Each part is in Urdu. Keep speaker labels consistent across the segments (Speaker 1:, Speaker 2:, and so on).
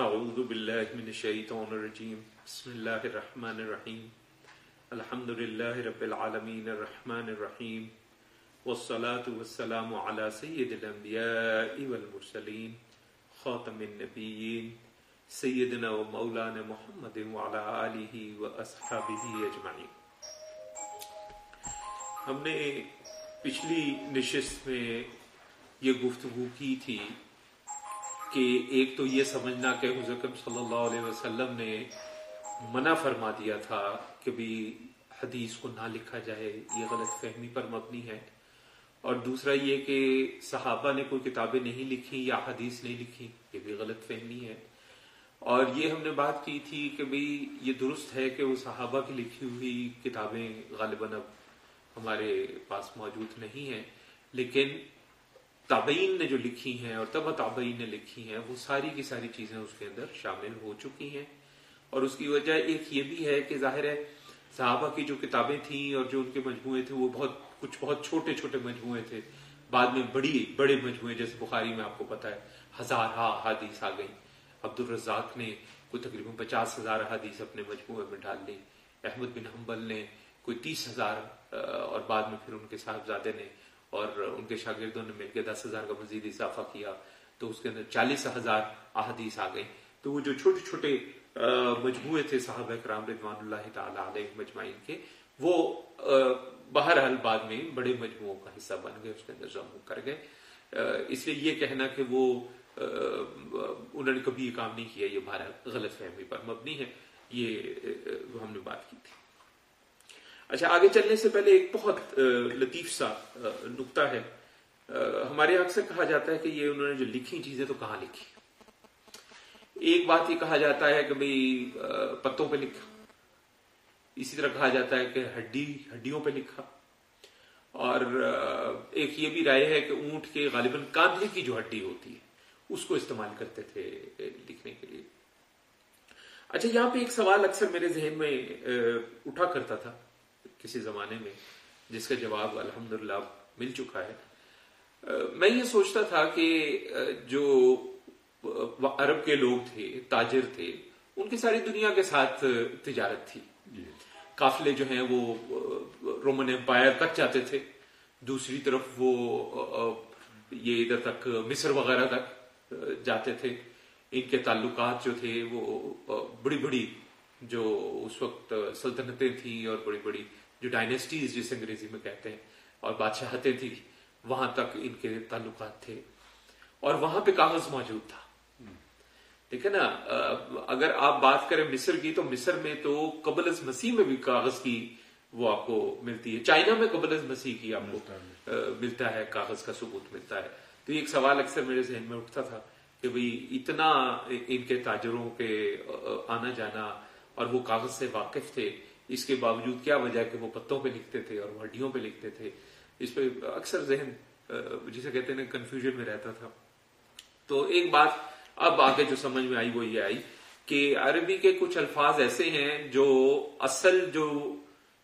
Speaker 1: أعوذ بالله من الشيطان الرجيم. بسم الله الرحمن الرحيم. الحمد لله رب العالمين الرحمن الرحيم. والصلاة والسلام على سيد الأنبياء والمرسلين، خاتم النبيين سیدنا و مولانا محمد وعلى آلہ و اصحابہ اجمعین ہم نے پچھلی نشست میں یہ گفتگو کی تھی کہ ایک تو یہ سمجھنا کہ حضرت صلی اللہ علیہ وسلم نے منع فرما دیا تھا کہ بھی حدیث کو نہ لکھا جائے، یہ غلط فہمی پر مبنی ہے۔ اور دوسرا یہ کہ صحابہ نے کوئی کتابیں نہیں لکھی یا حدیث نہیں لکھی، یہ بھی غلط فہمی ہے۔ اور یہ ہم نے بات کی تھی کہ بھئی یہ درست ہے کہ وہ صحابہ کی لکھی ہوئی کتابیں غالباً اب ہمارے پاس موجود نہیں ہیں، لیکن تابعین نے جو لکھی ہیں اور تب تابعین نے لکھی ہیں، وہ ساری کی ساری چیزیں اس کے اندر شامل ہو چکی ہیں۔ اور اس کی وجہ ایک یہ بھی ہے کہ ظاہر ہے، صحابہ کی جو کتابیں تھیں اور جو ان کے مجموعے تھے، وہ بہت، کچھ بہت چھوٹے چھوٹے مجموعے تھے۔ بعد میں بڑی، بڑے مجموعے، جیسے بخاری میں آپ کو پتا ہے، ہزار ہا حادیث آ گئی عبد الرزاق نے کوئی تقریباً پچاس ہزار حدیث اپنے مجموعے میں ڈال لی احمد بن حنبل نے کوئی تیس ہزار اور بعد میں پھر ان کے صاحبزادے نے اور ان کے شاگردوں نے مل کے دس ہزار کا مزید اضافہ کیا تو اس کے اندر چالیس ہزار احادیث آ گئی تو وہ جو چھوٹے چھوٹے مجموعے تھے صحابہ کرام رضوان اللہ تعالی علیہ مجمعین کے، وہ بہرحال بعد میں بڑے مجموعوں کا حصہ بن گئے، اس کے اندر ضم کر گئے۔ اس لیے یہ کہنا کہ وہ انہوں نے کبھی یہ کام نہیں کیا، یہ بہرحال غلط فہمی پر مبنی ہے۔ یہ ہم نے بات کی تھی۔ اچھا آگے چلنے سے پہلے ایک بہت لطیف سا نقطہ ہے۔ ہمارے اکثر کہا جاتا ہے کہ یہ انہوں نے جو لکھی چیزیں تو کہاں لکھی؟ ایک بات یہ کہا جاتا ہے کہ بھئی پتوں پہ لکھا۔ اسی طرح کہا جاتا ہے کہ ہڈی، ہڈیوں پہ لکھا۔ اور ایک یہ بھی رائے ہے کہ اونٹ کے غالباً کاندھے کی جو ہڈی ہوتی ہے، اس کو استعمال کرتے تھے لکھنے کے لیے۔ اچھا یہاں پہ ایک سوال اکثر میرے ذہن میں اٹھا کرتا تھا۔ کسی زمانے میں جس کا جواب الحمدللہ مل چکا ہے۔ میں یہ سوچتا تھا کہ جو عرب کے لوگ تھے تاجر تھے ان کی ساری دنیا کے ساتھ تجارت تھی۔ قافلے جو ہیں وہ رومن امپائر تک جاتے تھے۔ دوسری طرف وہ یہ ادھر تک مصر وغیرہ تک جاتے تھے۔ ان کے تعلقات جو تھے وہ بڑی بڑی جو اس وقت سلطنتیں تھیں اور بڑی بڑی جو ڈائنیسٹیز جس انگریزی میں کہتے ہیں اور بادشاہتیں تھیں وہاں تک ان کے تعلقات تھے۔ اور وہاں پہ کاغذ موجود تھا۔ دیکھیں نا اگر آپ بات کریں مصر کی تو مصر میں تو قبل از مسیح میں بھی کاغذ کی وہ آپ کو ملتی ہے۔ چائنا میں قبل از مسیح کی آپ کو ملتا ہے۔ کاغذ کا ثبوت ملتا ہے۔ تو ایک سوال اکثر میرے ذہن میں اٹھتا تھا کہ بھئی اتنا ان کے تاجروں کے آنا جانا اور وہ کاغذ سے واقف تھے۔ اس کے باوجود کیا وجہ کہ وہ پتوں پہ لکھتے تھے اور ہڈیوں پہ لکھتے تھے؟ اس پہ اکثر ذہن جسے کہتے ہیں کنفیوژن میں رہتا تھا۔ تو ایک بات اب آگے جو سمجھ میں آئی وہ یہ آئی کہ عربی کے کچھ الفاظ ایسے ہیں جو اصل جو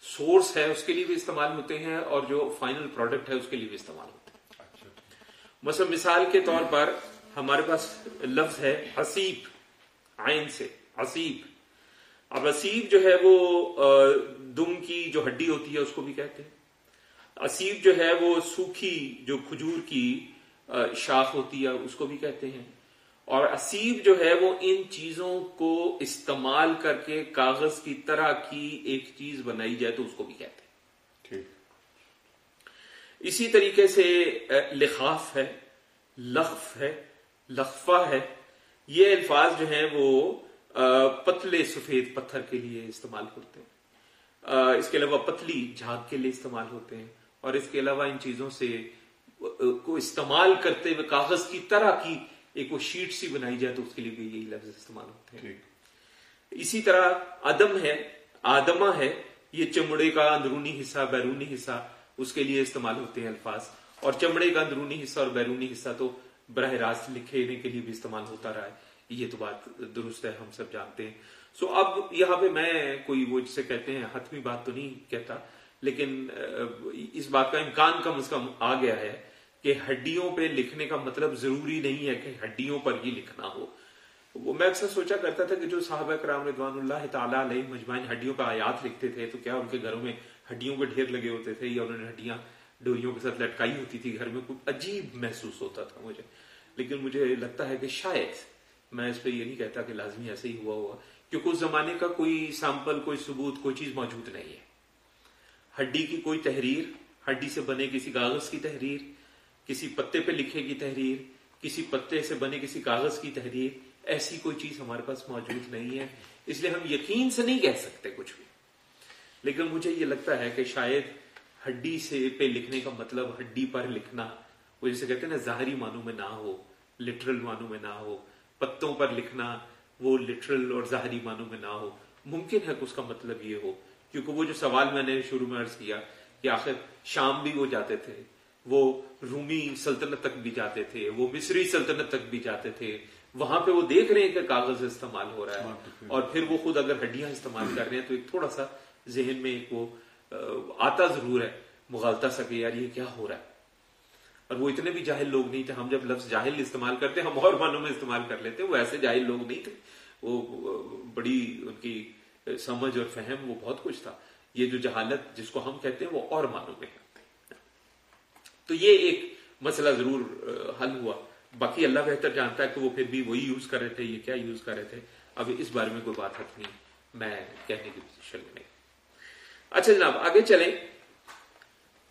Speaker 1: سورس ہے اس کے لیے بھی استعمال ہوتے ہیں اور جو فائنل پروڈکٹ ہے اس کے لیے بھی استعمال ہوتے ہیں۔ مثلا مثال کے طور پر ہمارے پاس لفظ ہے حسیب آئین سے حسیب۔ اب اسیب جو ہے وہ دم کی جو ہڈی ہوتی ہے اس کو بھی کہتے ہیں۔ اسیب جو ہے وہ سوکھی جو کھجور کی شاخ ہوتی ہے اس کو بھی کہتے ہیں۔ اور اسیب جو ہے وہ ان چیزوں کو استعمال کر کے کاغذ کی طرح کی ایک چیز بنائی جائے تو اس کو بھی کہتے ہیں۔ اسی طریقے سے لخاف ہے لخف ہے لخفہ ہے۔ یہ الفاظ جو ہیں وہ پتلے سفید پتھر کے لیے استعمال ہوتے ہیں۔ اس کے علاوہ پتلی جھاگ کے لیے استعمال ہوتے ہیں۔ اور اس کے علاوہ ان چیزوں سے کو استعمال کرتے ہوئے کاغذ کی طرح کی ایک وہ شیٹ سی بنائی جائے تو اس کے لیے بھی یہی لفظ استعمال ہوتے ہیں۔ اسی طرح عدم ہے آدمہ ہے یہ چمڑے کا اندرونی حصہ بیرونی حصہ اس کے لیے استعمال ہوتے ہیں الفاظ۔ اور چمڑے کا اندرونی حصہ اور بیرونی حصہ تو براہ راست لکھنے کے لیے بھی استعمال ہوتا رہا ہے۔ یہ تو بات درست ہے، ہم سب جانتے ہیں۔ سو اب یہاں پہ میں کوئی وہ جسے کہتے ہیں حتمی بات تو نہیں کہتا، لیکن اس بات کا امکان کم از کم آ گیا ہے کہ ہڈیوں پہ لکھنے کا مطلب ضروری نہیں ہے کہ ہڈیوں پر ہی لکھنا ہو۔ وہ میں اکثر سوچا کرتا تھا کہ جو صحابہ کرام رضوان اللہ تعالیٰ علیہ مجمعین ہڈیوں کا آیات لکھتے تھے تو کیا ان کے گھروں میں ہڈیوں کے ڈھیر لگے ہوتے تھے یا انہوں نے ہڈیاں ڈوریوں کے ساتھ لٹکائی ہوتی تھی گھر میں؟ کچھ عجیب محسوس ہوتا تھا مجھے۔ لیکن مجھے لگتا ہے کہ شاید میں اس پہ یہ نہیں کہتا کہ لازمی ایسے ہی ہوا ہوا، کیونکہ اس زمانے کا کوئی سیمپل کوئی ثبوت، کوئی چیز موجود نہیں ہے۔ ہڈی کی کوئی تحریر، ہڈی سے بنے کسی کاغذ کی تحریر، کسی پتے پہ لکھے کی تحریر، کسی پتے سے بنے کسی کاغذ کی تحریر، ایسی کوئی چیز ہمارے پاس موجود نہیں ہے۔ اس لیے ہم یقین سے نہیں کہہ سکتے کچھ بھی۔ لیکن مجھے یہ لگتا ہے کہ شاید ہڈی سے پہ لکھنے کا مطلب ہڈی پر لکھنا، وہ جسے کہتے ہیں نا، ظاہری معنوں میں نہ ہو لٹرل معنوں میں نہ ہو پتوں پر لکھنا وہ لٹرل اور ظاہری معنوں میں نہ ہو۔ ممکن ہے کہ اس کا مطلب یہ ہو کیونکہ وہ جو سوال میں نے شروع میں عرض کیا کہ آخر شام بھی وہ جاتے تھے وہ رومی سلطنت تک بھی جاتے تھے وہ مصری سلطنت تک بھی جاتے تھے وہاں پہ وہ دیکھ رہے ہیں کہ کاغذ استعمال ہو رہا ہے۔ اور پھر وہ خود اگر ہڈیاں استعمال کر رہے ہیں تو ایک تھوڑا سا ذہن میں ایک وہ آتا ضرور ہے مغالتا سا کہ یار یہ کیا ہو رہا ہے۔ اور وہ اتنے بھی جاہل لوگ نہیں تھے، ہم جب لفظ جاہل استعمال کرتے، ہم اور معنوں میں استعمال کر لیتے، وہ ایسے جاہل لوگ نہیں تھے۔ وہ بڑی ان کی سمجھ اور فہم، وہ بہت کچھ تھا۔ یہ جو جہالت جس کو ہم کہتے ہیں، وہ اور معنوں میں ہے۔ تو یہ ایک مسئلہ ضرور حل ہوا۔ باقی اللہ بہتر جانتا ہے کہ وہ پھر بھی وہی یوز کر رہے تھے، یہ کیا یوز کر رہے تھے۔ اب اس بارے میں کوئی بات حق نہیں میں کہنے کی پوزیشن میں نہیں اچھا جناب، آگے چلیں۔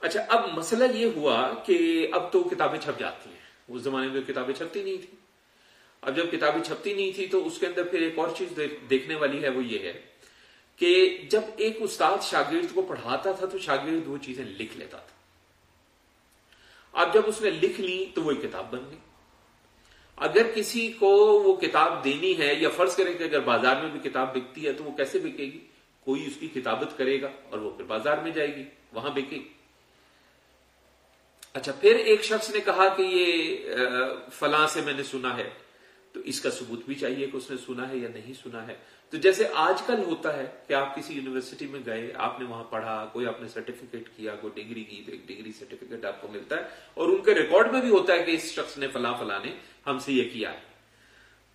Speaker 1: اچھا اب مسئلہ یہ ہوا کہ اب تو کتابیں چھپ جاتی ہیں۔ اس زمانے میں کتابیں چھپتی نہیں تھی اب جب کتابیں چھپتی نہیں تھی تو اس کے اندر پھر ایک اور چیز دیکھنے والی ہے وہ یہ ہے کہ جب ایک استاد شاگرد کو پڑھاتا تھا تو شاگرد وہ چیزیں لکھ لیتا تھا۔ اب جب اس نے لکھ لی تو وہ ایک کتاب بن گئی۔ اگر کسی کو وہ کتاب دینی ہے یا فرض کریں کہ اگر بازار میں بھی کتاب بکتی ہے تو وہ کیسے بکے گی؟ کوئی اس کی کتابت کرے گا اور وہ پھر بازار میں جائے گی، وہاں بکے گی۔ اچھا پھر ایک شخص نے کہا کہ یہ فلاں سے میں نے سنا ہے، تو اس کا ثبوت بھی چاہیے کہ اس نے سنا ہے یا نہیں سنا ہے۔ تو جیسے آج کل ہوتا ہے کہ آپ کسی یونیورسٹی میں گئے، آپ نے وہاں پڑھا، کوئی آپ نے سرٹیفکیٹ کیا، کوئی ڈگری کی تو ایک ڈگری سرٹیفکیٹ آپ کو ملتا ہے، اور ان کے ریکارڈ میں بھی ہوتا ہے کہ اس شخص نے فلاں فلاں نے ہم سے یہ کیا ہے۔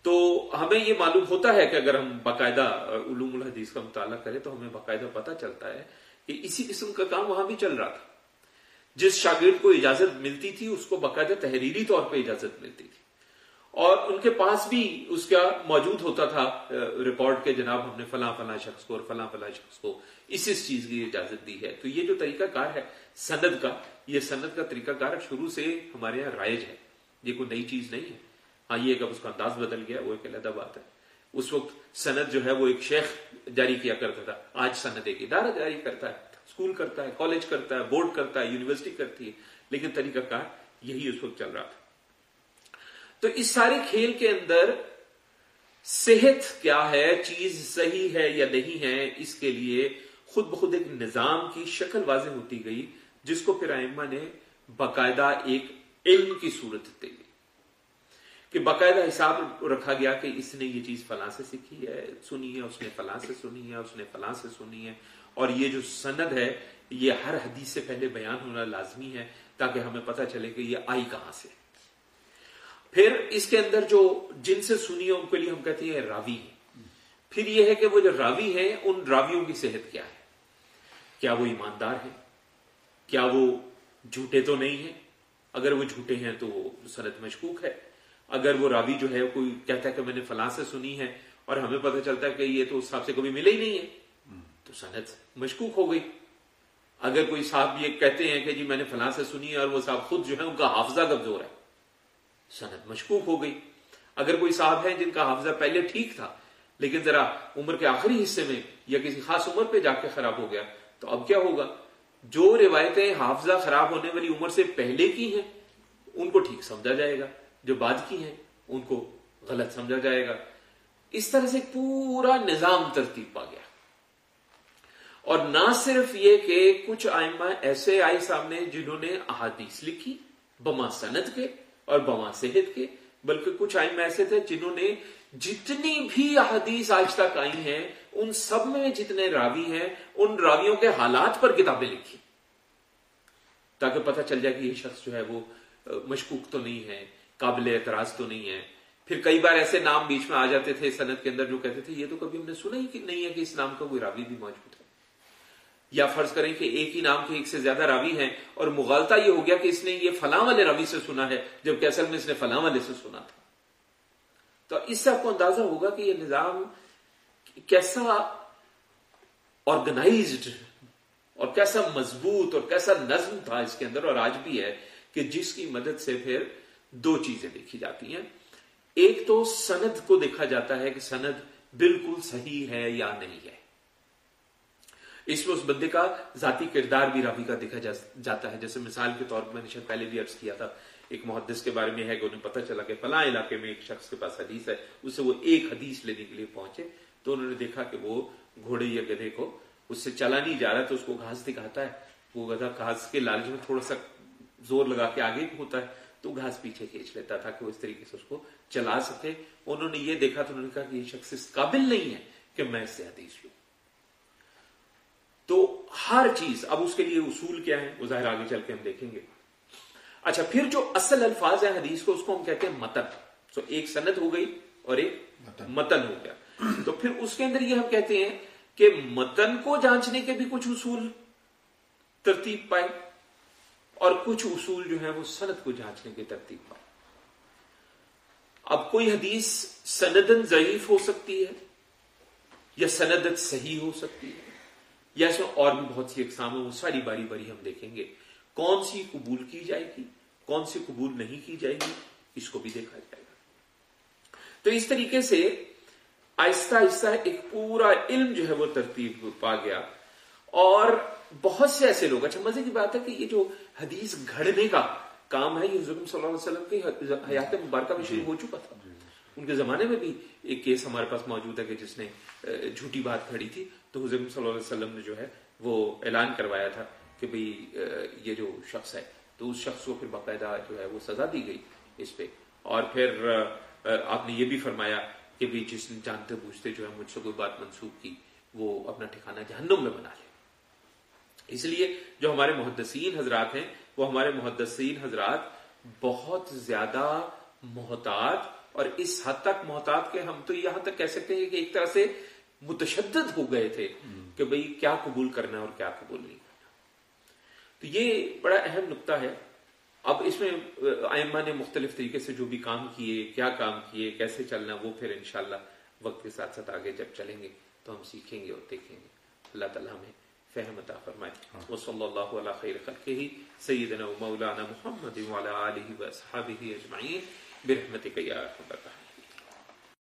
Speaker 1: تو ہمیں یہ معلوم ہوتا ہے کہ اگر ہم باقاعدہ علوم الحدیث کا مطالعہ کریں تو ہمیں باقاعدہ پتا چلتا ہے کہ اسی قسم کا کام وہاں بھی چل رہا تھا۔ جس شاگرد کو اجازت ملتی تھی، اس کو باقاعدہ تحریری طور پہ اجازت ملتی تھی۔ اور ان کے پاس بھی اس کا موجود ہوتا تھا ریکارڈ کے جناب ہم نے فلاں فلاں شخص کو اور فلاں فلاں شخص کو اس اس چیز کی اجازت دی ہے۔ تو یہ جو طریقہ کار ہے سند کا، یہ سند کا طریقہ کار شروع سے ہمارے یہاں رائج ہے۔ یہ کوئی نئی چیز نہیں ہے۔ ہاں یہ اب اس کا انداز بدل گیا، وہ ایک علیحدہ بات ہے۔ اس وقت سند جو ہے، وہ ایک شیخ جاری کیا کرتا تھا۔ آج سند ایک ادارہ جاری کرتا ہے۔ اسکول کرتا ہے، کالج کرتا ہے، بورڈ کرتا ہے، یونیورسٹی کرتی ہے، لیکن طریقہ کار یہی اس وقت چل رہا تھا۔ تو اس سارے کھیل کے اندر صحت کیا ہے؟ چیز صحیح ہے یا نہیں ہے؟ اس کے لیے خود بخود ایک نظام کی شکل واضح ہوتی گئی، جس کو پھر آئمہ نے باقاعدہ ایک علم کی صورت دی۔ کہ باقاعدہ حساب رکھا گیا کہ اس نے یہ چیز فلاں سے سیکھی ہے، سنی ہے، اس نے فلاں سے سنی ہے، اس نے فلاں سے سنی ہے۔ اور یہ جو سند ہے، یہ ہر حدیث سے پہلے بیان ہونا لازمی ہے تاکہ ہمیں پتہ چلے کہ یہ آئی کہاں سے۔ پھر اس کے اندر جو جن سے سنی ہے، ان کے لیے ہم کہتے ہیں راوی ہیں۔ پھر یہ ہے کہ وہ جو راوی ہیں، ان راویوں کی صحت کیا ہے؟ کیا وہ ایماندار ہے کیا وہ جھوٹے تو نہیں ہیں؟ اگر وہ جھوٹے ہیں تو وہ صنعت مشکوک ہے۔ اگر وہ راوی جو ہے کوئی کہتا ہے کہ میں نے فلاں سے سنی ہے اور ہمیں پتہ چلتا ہے کہ یہ تو اس حساب سے کبھی ملے ہی نہیں ہے۔ تو صنعت مشکوک ہو گئی۔ اگر کوئی صاحب یہ کہتے ہیں کہ جی میں نے فلاں سے سنی ہے اور وہ صاحب خود جو ہے ان کا حافظہ کمزور ہے۔ صنعت مشکوک ہو گئی۔ اگر کوئی صاحب ہے جن کا حافظہ پہلے ٹھیک تھا، لیکن ذرا عمر کے آخری حصے میں یا کسی خاص عمر پہ جا کے خراب ہو گیا، تو اب کیا ہوگا؟ جو روایتیں حافظہ خراب ہونے والی عمر سے پہلے کی ہیں، ان کو ٹھیک سمجھا جائے گا۔ جو بعد کی ہیں، ان کو غلط سمجھا جائے گا۔ اس طرح سے پورا نظام ترتیب پا گیا۔ اور نہ صرف یہ کہ کچھ آئمہ ایسے آئی سامنے جنہوں نے احادیث لکھی، بما سند کے اور بما صحت کے، بلکہ کچھ آئمہ ایسے تھے جنہوں نے جتنی بھی احادیث آج تک آئی ہیں، ان سب میں جتنے راوی ہیں، ان راویوں کے حالات پر کتابیں لکھی۔ تاکہ پتہ چل جائے کہ یہ شخص جو ہے وہ مشکوک تو نہیں ہے۔ قابل اعتراض تو نہیں ہے۔ پھر کئی بار ایسے نام بیچ میں آ جاتے تھے صنعت کے اندر جو کہتے تھے، یہ تو کبھی ہم نے سنا ہی نہیں ہے کہ اس نام کا کوئی راوی بھی موجود ہے۔ یا فرض کریں کہ ایک ہی نام کے ایک سے زیادہ راوی ہیں اور مغالتا یہ ہو گیا کہ اس نے یہ فلاں والے راوی سے سنا ہے، جبکہ اصل میں اس نے فلاں والے سے سنا تھا۔ تو اس سے آپ کو اندازہ ہوگا کہ یہ نظام کیسا آرگنائزڈ اور کیسا مضبوط اور کیسا نظم تھا اس کے اندر، اور آج بھی ہے کہ جس کی مدد سے پھر دو چیزیں دیکھی جاتی ہیں۔ ایک تو سند کو دیکھا جاتا ہے کہ سند بالکل صحیح ہے یا نہیں ہے۔ اس میں اس بندے کا ذاتی کردار بھی راوی کا دیکھا جاتا ہے۔ جیسے مثال کے طور پر میں نے شاید پہلے بھی عرض کیا تھا، ایک محدث کے بارے میں ہے کہ انہیں پتہ چلا کہ فلاں علاقے میں ایک شخص کے پاس حدیث ہے اسے وہ ایک حدیث لینے کے لیے پہنچے۔ تو انہوں نے دیکھا کہ وہ گھوڑے یا گدھے کو اس سے چلا نہیں جا رہا، تو اس کو گھاس دکھاتا ہے۔ وہ گدھا گھاس کے لالچ میں تھوڑا سا زور لگا کے آگے ہوتا ہے۔ تو گھاس پیچھے کھینچ لیتا تھا کہ وہ اس طریقے سے اس کو چلا سکے۔ انہوں نے یہ دیکھا تو انہوں نے کہا کہ یہ شخص اس قابل نہیں ہے کہ میں اس سے حدیث لوں۔ تو ہر چیز اب اس کے لیے اصول کیا ہے وہ ظاہر آگے چل کے ہم دیکھیں گے۔ اچھا پھر جو اصل الفاظ ہے حدیث کو اس کو ہم کہتے ہیں متن۔ تو ایک سند ہو گئی اور ایک متن ہو گیا۔ تو پھر اس کے اندر یہ ہم کہتے ہیں کہ متن کو جانچنے کے بھی کچھ اصول ترتیب پائے۔ اور کچھ اصول جو ہیں وہ سند کو جانچنے کی ترتیب پائے اب کوئی حدیث سندن ضعیف ہو سکتی ہے یا سندت صحیح ہو سکتی ہے؟ یا اس میں اور بھی بہت سی اقسام ہیں، وہ ساری باری باری ہم دیکھیں گے۔ کون سی قبول کی جائے گی؟ کون سی قبول نہیں کی جائے گی؟ اس کو بھی دیکھا جائے گا۔ تو اس طریقے سے آہستہ آہستہ ایک پورا علم جو ہے وہ ترتیب پا گیا اور بہت سے ایسے لوگ اچھا مزے کی بات ہے کہ یہ جو حدیث گھڑنے کا کام ہے یہ حضرت صلی اللہ علیہ وسلم کی حیات مبارکہ میں شروع ہو چکا تھا۔ ان کے زمانے میں بھی ایک کیس ہمارے پاس موجود ہے کہ جس نے جھوٹی بات کھڑی تھی۔ تو حضرت صلی اللہ علیہ وسلم نے جو ہے وہ اعلان کروایا تھا کہ بھئی یہ جو شخص ہے تو اس شخص کو پھر باقاعدہ جو ہے وہ سزا دی گئی اس پہ۔ اور پھر آپ نے یہ بھی فرمایا کہ بھی جس نے جانتے بوجھتے جو ہے مجھ سے کوئی بات منسوخ کی وہ اپنا ٹھکانہ جہنم میں بنا لے۔ اس لیے جو ہمارے محدثین حضرات ہیں، وہ ہمارے محدثین حضرات بہت زیادہ محتاط اور اس حد تک محتاط کہ ہم تو یہاں تک کہہ سکتے ہیں کہ ایک طرح سے متشدد ہو گئے تھے کہ بھئی کیا قبول کرنا اور کیا قبول نہیں کرنا۔ تو یہ بڑا اہم نقطہ ہے۔ اب اس میں آئمہ نے مختلف طریقے سے جو بھی کام کیے، کیا کام کیے، کیسے چلنا، وہ پھر انشاءاللہ وقت کے ساتھ ساتھ آگے جب چلیں گے تو ہم سیکھیں گے اور دیکھیں گے۔ اللہ تعالیٰ ہمیں فہم عطا فرمائے ہاں۔ وہ صلی اللہ علیہ خیر خلقہ سیدنا و مولانا محمد وعلا آلہ و اصحابہ اجمعین برحمتک یا رحمت